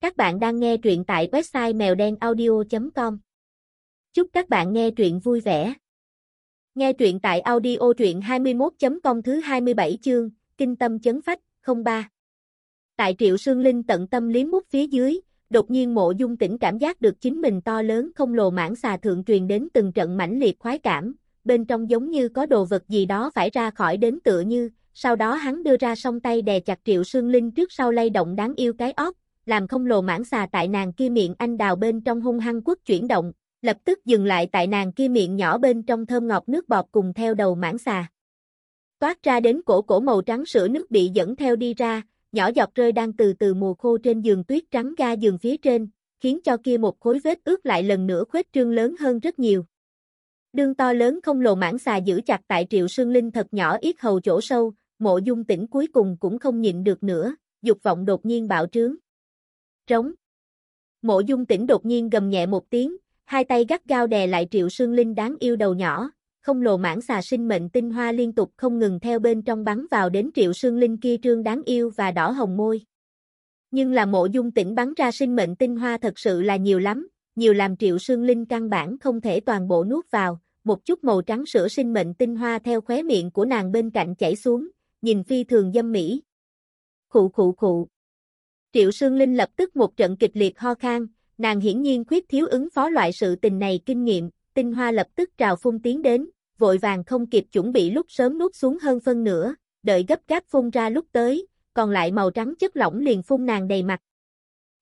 Các bạn đang nghe truyện tại website mèo đen audio.com. Chúc các bạn nghe truyện vui vẻ. Nghe truyện tại audio truyện 21.com thứ 27 chương, Kinh tâm chấn phách, 03. Tại Triệu Sương Linh tận tâm liếm mút phía dưới, đột nhiên mộ dung tỉnh cảm giác được chính mình to lớn không lồ mãn xà thượng truyền đến từng trận mãnh liệt khoái cảm, bên trong giống như có đồ vật gì đó phải ra khỏi đến tựa như, sau đó hắn đưa ra song tay đè chặt Triệu Sương Linh trước sau lay động đáng yêu cái óc, làm không lồ mãng xà tại nàng kia miệng anh đào bên trong hung hăng quất chuyển động, lập tức dừng lại tại nàng kia miệng nhỏ bên trong thơm ngọt nước bọt cùng theo đầu mãng xà. Toát ra đến cổ cổ màu trắng sữa nước bị dẫn theo đi ra, nhỏ giọt rơi đang từ từ mùa khô trên giường tuyết trắng ga giường phía trên, khiến cho kia một khối vết ướt lại lần nữa khuếch trương lớn hơn rất nhiều. Đương to lớn không lồ mãng xà giữ chặt tại triệu sương linh thật nhỏ ít hầu chỗ sâu, mộ dung tỉnh cuối cùng cũng không nhịn được nữa, dục vọng đột nhiên bạo trướng. Trống. Mộ dung tỉnh đột nhiên gầm nhẹ một tiếng, hai tay gắt gao đè lại triệu sương linh đáng yêu đầu nhỏ, không lồ mãn xà sinh mệnh tinh hoa liên tục không ngừng theo bên trong bắn vào đến triệu sương linh kia trương đáng yêu và đỏ hồng môi. Nhưng là mộ dung tỉnh bắn ra sinh mệnh tinh hoa thật sự là nhiều lắm, nhiều làm triệu sương linh căn bản không thể toàn bộ nuốt vào, một chút màu trắng sữa sinh mệnh tinh hoa theo khóe miệng của nàng bên cạnh chảy xuống, nhìn phi thường dâm mỹ. Khụ khụ khụ. Triệu Sương Linh lập tức một trận kịch liệt ho khan, nàng hiển nhiên khuyết thiếu ứng phó loại sự tình này kinh nghiệm, tinh hoa lập tức trào phun tiến đến, vội vàng không kịp chuẩn bị lúc sớm nuốt xuống hơn phân nửa, đợi gấp gáp phun ra lúc tới, còn lại màu trắng chất lỏng liền phun nàng đầy mặt.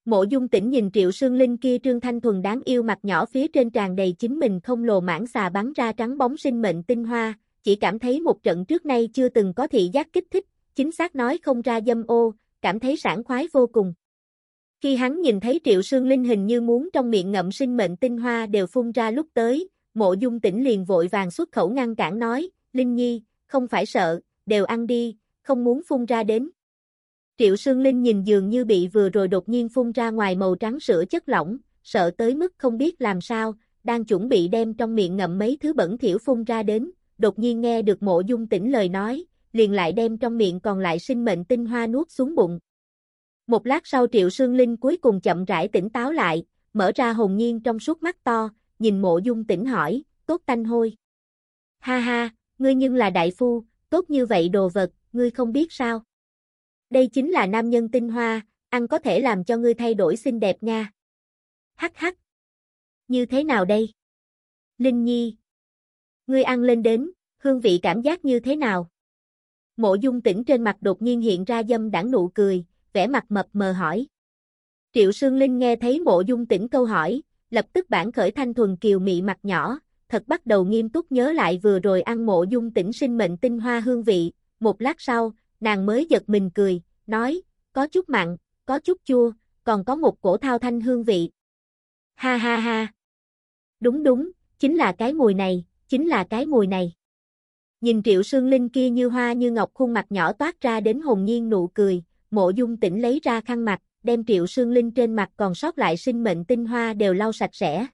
Mộ dung tỉnh nhìn triệu sương linh kia trương thanh thuần đáng yêu mặt nhỏ phía trên tràn đầy chính mình không lồ mãn xà bắn ra trắng bóng sinh mệnh tinh hoa, chỉ cảm thấy một trận trước nay chưa từng có thị giác kích thích, chính xác nói không ra dâm ô, cảm thấy sảng khoái vô cùng. Khi hắn nhìn thấy Triệu Sương Linh hình như muốn trong miệng ngậm sinh mệnh tinh hoa đều phun ra lúc tới, mộ dung tỉnh liền vội vàng xuất khẩu ngăn cản nói, Linh Nhi, không phải sợ, đều ăn đi, không muốn phun ra đến. Triệu Sương Linh nhìn dường như bị vừa rồi đột nhiên phun ra ngoài màu trắng sữa chất lỏng, sợ tới mức không biết làm sao, đang chuẩn bị đem trong miệng ngậm mấy thứ bẩn thỉu phun ra đến, đột nhiên nghe được mộ dung tỉnh lời nói, liền lại đem trong miệng còn lại sinh mệnh tinh hoa nuốt xuống bụng. Một lát sau Triệu Sương Linh cuối cùng chậm rãi tỉnh táo lại, mở ra hồn nhiên trong suốt mắt to, nhìn mộ dung tỉnh hỏi, tốt tanh hôi. Ha ha, ngươi nhưng là đại phu, tốt như vậy đồ vật, ngươi không biết sao. Đây chính là nam nhân tinh hoa, ăn có thể làm cho ngươi thay đổi xinh đẹp nha. Hắc hắc. Như thế nào đây? Linh Nhi. Ngươi ăn lên đến, hương vị cảm giác như thế nào? Mộ dung tỉnh trên mặt đột nhiên hiện ra dâm đảng nụ cười, vẻ mặt mập mờ hỏi. Triệu Sương Linh nghe thấy mộ dung tỉnh câu hỏi, lập tức bản khởi thanh thuần kiều mị mặt nhỏ, thật bắt đầu nghiêm túc nhớ lại vừa rồi ăn mộ dung tỉnh sinh mệnh tinh hoa hương vị, một lát sau, nàng mới giật mình cười, nói, có chút mặn, có chút chua, còn có một cổ thao thanh hương vị. Ha ha ha. Đúng đúng, chính là cái mùi này, chính là cái mùi này. Nhìn Triệu Sương Linh kia như hoa như ngọc khuôn mặt nhỏ toát ra đến hồn nhiên nụ cười, mộ dung tỉnh lấy ra khăn mặt, đem Triệu Sương Linh trên mặt còn sót lại sinh mệnh tinh hoa đều lau sạch sẽ.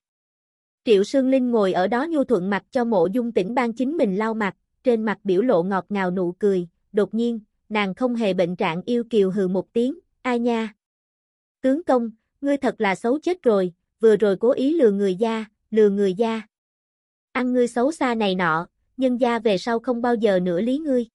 Triệu Sương Linh ngồi ở đó nhu thuận mặt cho mộ dung tỉnh ban chính mình lau mặt, trên mặt biểu lộ ngọt ngào nụ cười, đột nhiên, nàng không hề bệnh trạng yêu kiều hừ một tiếng, ai nha. Tướng công, ngươi thật là xấu chết rồi, vừa rồi cố ý lừa người gia, lừa người gia. Ăn ngươi xấu xa này nọ, nhân gia về sau không bao giờ nữa lý ngươi.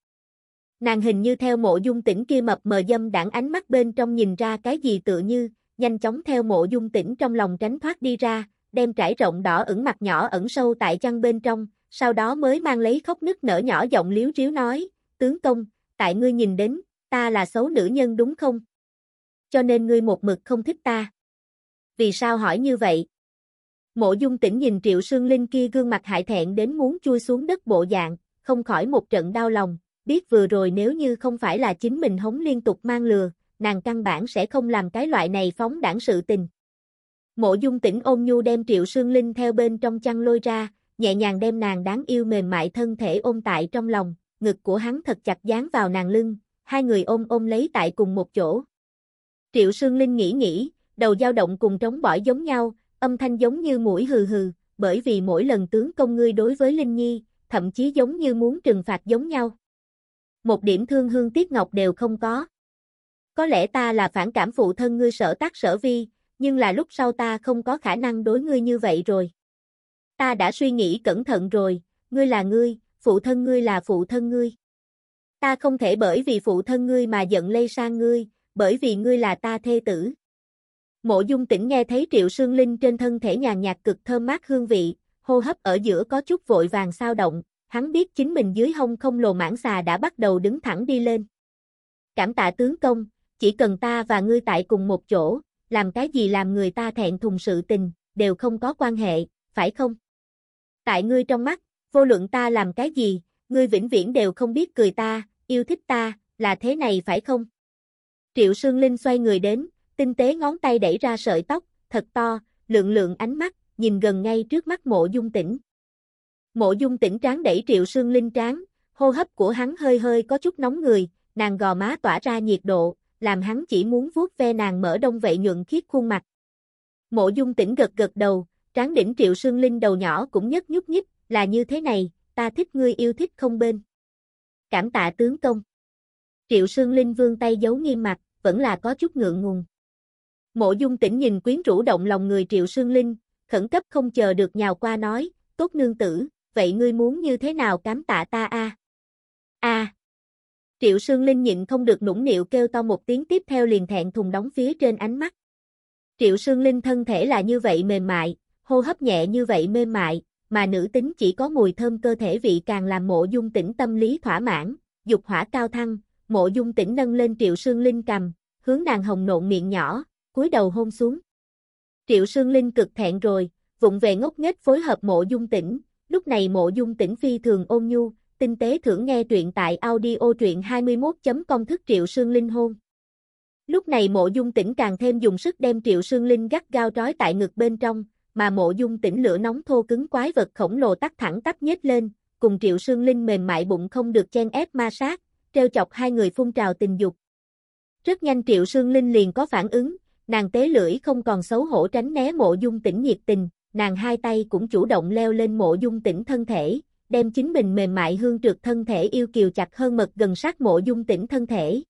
Nàng hình như theo mộ dung tỉnh kia mập mờ dâm đảng ánh mắt bên trong nhìn ra cái gì tựa như, nhanh chóng theo mộ dung tỉnh trong lòng tránh thoát đi ra, đem trải rộng đỏ ửng mặt nhỏ ẩn sâu tại chăn bên trong, sau đó mới mang lấy khóc nức nở nhỏ giọng liếu riếu nói, tướng công, tại ngươi nhìn đến, ta là xấu nữ nhân đúng không? Cho nên ngươi một mực không thích ta. Vì sao hỏi như vậy? Mộ dung tỉnh nhìn triệu sương linh kia gương mặt hại thẹn đến muốn chui xuống đất bộ dạng, không khỏi một trận đau lòng, biết vừa rồi nếu như không phải là chính mình hống liên tục mang lừa, nàng căn bản sẽ không làm cái loại này phóng đảng sự tình. Mộ dung tỉnh ôn nhu đem triệu sương linh theo bên trong chăn lôi ra, nhẹ nhàng đem nàng đáng yêu mềm mại thân thể ôm tại trong lòng, ngực của hắn thật chặt dán vào nàng lưng, hai người ôm ôm lấy tại cùng một chỗ. Triệu sương linh nghĩ nghĩ, đầu dao động cùng trống bỏi giống nhau, âm thanh giống như mũi hừ hừ, bởi vì mỗi lần tướng công ngươi đối với Linh Nhi, thậm chí giống như muốn trừng phạt giống nhau. Một điểm thương hương tiếc ngọc đều không có. có lẽ ta là phản cảm phụ thân ngươi sở tác sở vi, nhưng là lúc sau ta không có khả năng đối ngươi như vậy rồi. Ta đã suy nghĩ cẩn thận rồi, ngươi là ngươi, phụ thân ngươi là phụ thân ngươi. Ta không thể bởi vì phụ thân ngươi mà giận lây sang ngươi, bởi vì ngươi là ta thê tử. Mộ dung tỉnh nghe thấy triệu sương linh trên thân thể nhàn nhạt cực thơm mát hương vị, hô hấp ở giữa có chút vội vàng sao động, hắn biết chính mình dưới hông không lồ mãng xà đã bắt đầu đứng thẳng đi lên. Cảm tạ tướng công, chỉ cần ta và ngươi tại cùng một chỗ, làm cái gì làm người ta thẹn thùng sự tình, đều không có quan hệ, phải không? Tại ngươi trong mắt, vô luận ta làm cái gì, ngươi vĩnh viễn đều không biết cười ta, yêu thích ta, là thế này phải không? Triệu Sương Linh xoay người đến, tinh tế ngón tay đẩy ra sợi tóc, thật to, lượng lượng ánh mắt, nhìn gần ngay trước mắt mộ dung tỉnh. Mộ dung tỉnh tráng đẩy Triệu Sương Linh tráng, hô hấp của hắn hơi hơi có chút nóng người, nàng gò má tỏa ra nhiệt độ, làm hắn chỉ muốn vuốt ve nàng mở đông vậy nhuận khiết khuôn mặt. Mộ dung tỉnh gật gật đầu, tráng đỉnh Triệu Sương Linh đầu nhỏ cũng nhất nhúc nhích, là như thế này, ta thích ngươi yêu thích không bên. Cảm tạ tướng công. Triệu Sương Linh vương tay giấu nghiêm mặt, vẫn là có chút ngượng ngùng. Mộ dung tỉnh nhìn quyến rũ động lòng người Triệu Sương Linh, khẩn cấp không chờ được nhào qua nói, tốt nương tử, vậy ngươi muốn như thế nào cám tạ ta a? A. Triệu Sương Linh nhịn không được nũng nịu kêu to một tiếng tiếp theo liền thẹn thùng đóng phía trên ánh mắt. Triệu Sương Linh thân thể là như vậy mềm mại, hô hấp nhẹ như vậy mềm mại, mà nữ tính chỉ có mùi thơm cơ thể vị càng làm mộ dung tỉnh tâm lý thỏa mãn, dục hỏa cao thăng, mộ dung tỉnh nâng lên Triệu Sương Linh cầm, hướng nàng hồng nộn miệng nhỏ, cúi đầu hôn xuống. Triệu Sương Linh cực thẹn rồi, vụng về ngốc nghếch phối hợp mộ dung tỉnh, lúc này mộ dung tỉnh phi thường ôn nhu, tinh tế thưởng nghe truyện tại audio truyện 21.com thức Triệu Sương Linh hôn. Lúc này mộ dung tỉnh càng thêm dùng sức đem Triệu Sương Linh gắt gao trói tại ngực bên trong, mà mộ dung tỉnh lửa nóng thô cứng quái vật khổng lồ tắt thẳng tắp nhếch lên, cùng Triệu Sương Linh mềm mại bụng không được chen ép ma sát, treo chọc hai người phun trào tình dục. Rất nhanh Triệu Sương Linh liền có phản ứng, nàng tế lưỡi không còn xấu hổ tránh né mộ dung tỉnh nhiệt tình, nàng hai tay cũng chủ động leo lên mộ dung tỉnh thân thể, đem chính mình mềm mại hương trượt thân thể yêu kiều chặt hơn mật gần sát mộ dung tỉnh thân thể.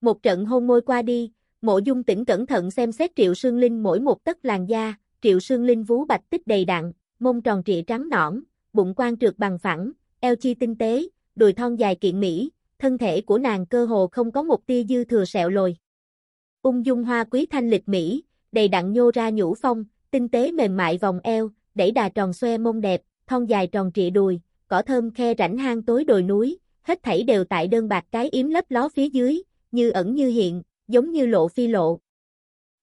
Một trận hôn môi qua đi, mộ dung tỉnh cẩn thận xem xét triệu sương linh mỗi một tấc làn da, triệu sương linh vú bạch tích đầy đặn, mông tròn trịa trắng nõn, bụng quan trượt bằng phẳng, eo chi tinh tế, đùi thon dài kiện mỹ, thân thể của nàng cơ hồ không có một tia dư thừa sẹo lồi. Ung dung hoa quý thanh lịch mỹ, đầy đặn nhô ra nhũ phong, tinh tế mềm mại vòng eo, đẩy đà tròn xoe mông đẹp, thon dài tròn trịa đùi, cỏ thơm khe rảnh hang tối đồi núi, hết thảy đều tại đơn bạc cái yếm lấp ló phía dưới, như ẩn như hiện, giống như lộ phi lộ.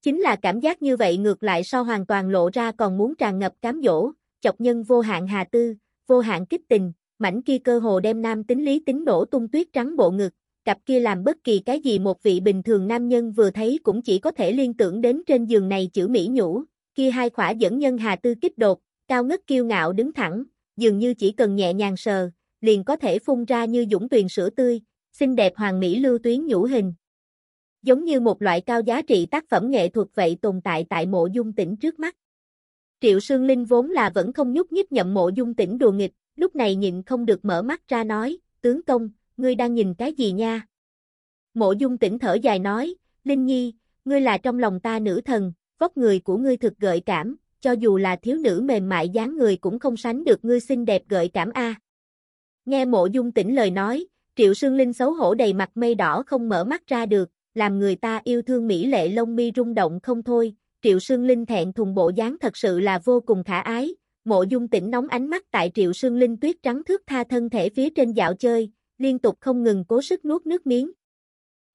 Chính là cảm giác như vậy ngược lại so hoàn toàn lộ ra còn muốn tràn ngập cám dỗ, chọc nhân vô hạn hà tư, vô hạn kích tình, mảnh kia cơ hồ đem nam tính lý tính đổ tung tuyết trắng bộ ngực, cặp kia làm bất kỳ cái gì một vị bình thường nam nhân vừa thấy cũng chỉ có thể liên tưởng đến trên giường này chữ mỹ nhũ, kia hai khỏa dẫn nhân hà tư kích đột, cao ngất kiêu ngạo đứng thẳng, dường như chỉ cần nhẹ nhàng sờ, liền có thể phun ra như dũng tuyền sữa tươi, xinh đẹp hoàng mỹ lưu tuyến nhũ hình. Giống như một loại cao giá trị tác phẩm nghệ thuật vậy tồn tại tại mộ dung tỉnh trước mắt. Triệu Sương Linh vốn là vẫn không nhúc nhích nhậm mộ dung tỉnh đùa nghịch, lúc này nhịn không được mở mắt ra nói, tướng công, ngươi đang nhìn cái gì nha? Mộ dung tỉnh thở dài nói, Linh Nhi, ngươi là trong lòng ta nữ thần, vóc người của ngươi thực gợi cảm, cho dù là thiếu nữ mềm mại dáng người cũng không sánh được ngươi xinh đẹp gợi cảm a. Nghe mộ dung tỉnh lời nói, triệu sương linh xấu hổ đầy mặt mây đỏ không mở mắt ra được, làm người ta yêu thương mỹ lệ lông mi rung động không thôi, triệu sương linh thẹn thùng bộ dáng thật sự là vô cùng khả ái, mộ dung tỉnh nóng ánh mắt tại triệu sương linh tuyết trắng thước tha thân thể phía trên dạo chơi, liên tục không ngừng cố sức nuốt nước miếng.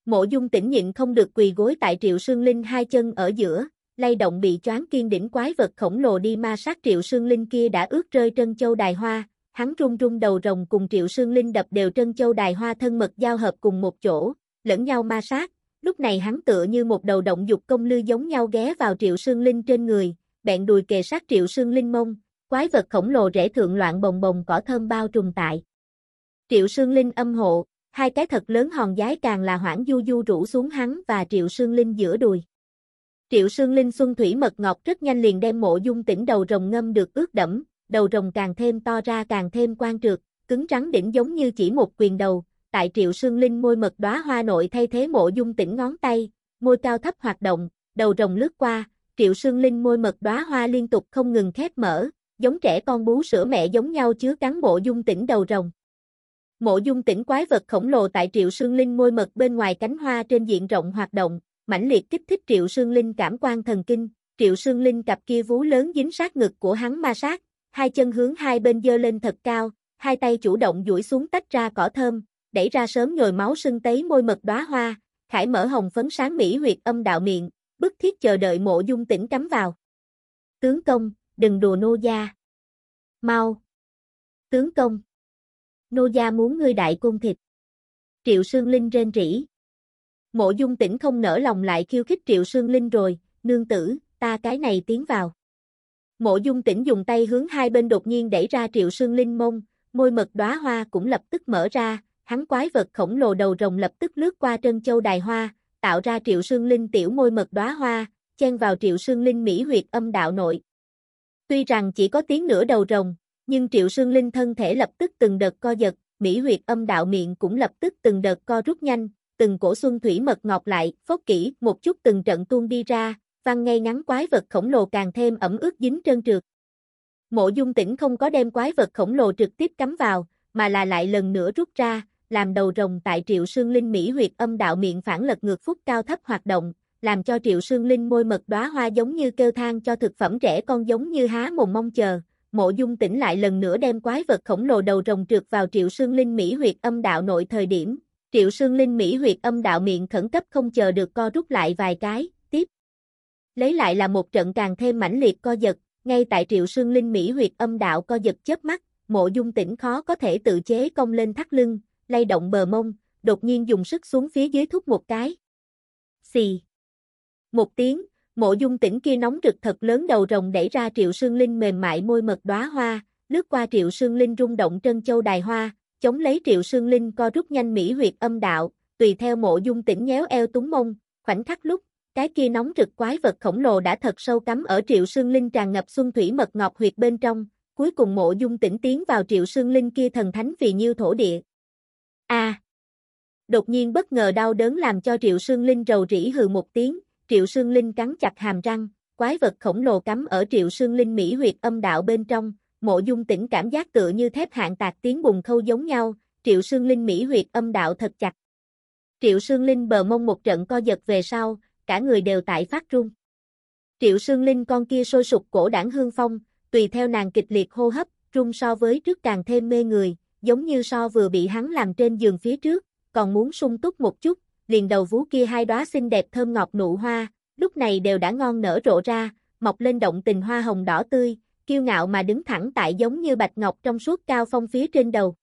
Mộ dung tỉnh nhịn không được quỳ gối tại triệu sương linh hai chân ở giữa, lay động bị choáng kiên đỉnh quái vật khổng lồ đi ma sát triệu sương linh kia đã ướt rơi trân châu đài hoa, hắn rung rung đầu rồng cùng triệu sương linh đập đều trân châu đài hoa thân mật giao hợp cùng một chỗ, lẫn nhau ma sát, lúc này hắn tựa như một đầu động dục công lư giống nhau ghé vào triệu sương linh trên người, bẹn đùi kề sát triệu sương linh mông, quái vật khổng lồ rễ thượng loạn bồng bồng cỏ thơm bao trùm tại. Triệu sương linh âm hộ, hai cái thật lớn hòn giái càng là hoảng du du rủ xuống hắn và triệu sương linh giữa đùi. Triệu Sương Linh Xuân Thủy mật ngọc rất nhanh liền đem mộ dung tỉnh đầu rồng ngâm được ướt đẫm, đầu rồng càng thêm to ra càng thêm quan trượt, cứng rắn đỉnh giống như chỉ một quyền đầu, tại Triệu Sương Linh môi mật đóa hoa nội thay thế mộ dung tỉnh ngón tay, môi cao thấp hoạt động, đầu rồng lướt qua, Triệu Sương Linh môi mật đóa hoa liên tục không ngừng khép mở, giống trẻ con bú sữa mẹ giống nhau chứa cắn mộ dung tỉnh đầu rồng. Mộ dung tỉnh quái vật khổng lồ tại Triệu Sương Linh môi mật bên ngoài cánh hoa trên diện rộng hoạt động, mãnh liệt kích thích Triệu Sương Linh cảm quan thần kinh, Triệu Sương Linh cặp kia vú lớn dính sát ngực của hắn ma sát, hai chân hướng hai bên dơ lên thật cao, hai tay chủ động duỗi xuống tách ra cỏ thơm, đẩy ra sớm nhồi máu sưng tấy môi mật đóa hoa, khải mở hồng phấn sáng mỹ huyệt âm đạo miệng, bức thiết chờ đợi mộ dung tỉnh cắm vào. Tướng công, đừng đùa nô gia. Mau. Tướng công. Nô gia muốn ngươi đại cung thịt. Triệu Sương Linh rên rỉ. Mộ dung tỉnh không nở lòng lại khiêu khích Triệu Sương Linh rồi, nương tử, ta cái này tiến vào. Mộ dung tỉnh dùng tay hướng hai bên đột nhiên đẩy ra Triệu Sương Linh mông, môi mật đóa hoa cũng lập tức mở ra, hắn quái vật khổng lồ đầu rồng lập tức lướt qua trân châu đài hoa, tạo ra Triệu Sương Linh tiểu môi mật đóa hoa, chen vào Triệu Sương Linh mỹ huyệt âm đạo nội. Tuy rằng chỉ có tiếng nửa đầu rồng, nhưng Triệu Sương Linh thân thể lập tức từng đợt co giật, mỹ huyệt âm đạo miệng cũng lập tức từng đợt co rút nhanh, từng cổ xuân thủy mật ngọt lại, phốt kỹ, một chút từng trận tuôn đi ra, văng ngay ngắn quái vật khổng lồ càng thêm ẩm ướt dính trơn trượt. Mộ dung tỉnh không có đem quái vật khổng lồ trực tiếp cắm vào, mà là lại lần nữa rút ra, làm đầu rồng tại triệu sương linh mỹ huyệt âm đạo miệng phản lật ngược phúc cao thấp hoạt động, làm cho triệu sương linh môi mật đóa hoa giống như kêu than cho thực phẩm trẻ con giống như há mồm mong chờ. Mộ dung tỉnh lại lần nữa đem quái vật khổng lồ đầu rồng trượt vào triệu sương linh mỹ huyệt âm đạo nội thời điểm, triệu sương linh mỹ huyệt âm đạo miệng khẩn cấp không chờ được co rút lại vài cái, tiếp. Lấy lại là một trận càng thêm mãnh liệt co giật, ngay tại triệu sương linh mỹ huyệt âm đạo co giật chớp mắt, mộ dung tỉnh khó có thể tự chế công lên thắt lưng, lay động bờ mông, đột nhiên dùng sức xuống phía dưới thúc một cái. Xì. Một tiếng, mộ dung tỉnh kia nóng rực thật lớn đầu rồng đẩy ra triệu sương linh mềm mại môi mật đóa hoa, lướt qua triệu sương linh rung động trân châu đài hoa, chống lấy triệu sương linh co rút nhanh mỹ huyệt âm đạo, tùy theo mộ dung tỉnh nhéo eo túng mông, khoảnh khắc lúc, cái kia nóng rực quái vật khổng lồ đã thật sâu cắm ở triệu sương linh tràn ngập xuân thủy mật ngọc huyệt bên trong, cuối cùng mộ dung tỉnh tiến vào triệu sương linh kia thần thánh vì nhiêu thổ địa, A. Đột nhiên bất ngờ đau đớn làm cho Triệu Sương Linh rầu rĩ hừ một tiếng, Triệu Sương Linh cắn chặt hàm răng, quái vật khổng lồ cắm ở Triệu Sương Linh mỹ huyệt âm đạo bên trong, mộ dung tỉnh cảm giác tựa như thép hạng tạc tiếng bùng khâu giống nhau, Triệu Sương Linh mỹ huyệt âm đạo thật chặt. Triệu Sương Linh bờ mông một trận co giật về sau, cả người đều tại phát run. Triệu Sương Linh con kia sôi sục cổ đảng hương phong, tùy theo nàng kịch liệt hô hấp, run so với trước càng thêm mê người, giống như so vừa bị hắn làm trên giường phía trước, còn muốn sung túc một chút, liền đầu vú kia hai đóa xinh đẹp thơm ngọt nụ hoa, lúc này đều đã ngon nở rộ ra, mọc lên động tình hoa hồng đỏ tươi, kiêu ngạo mà đứng thẳng tại giống như bạch ngọc trong suốt cao phong phía trên đầu.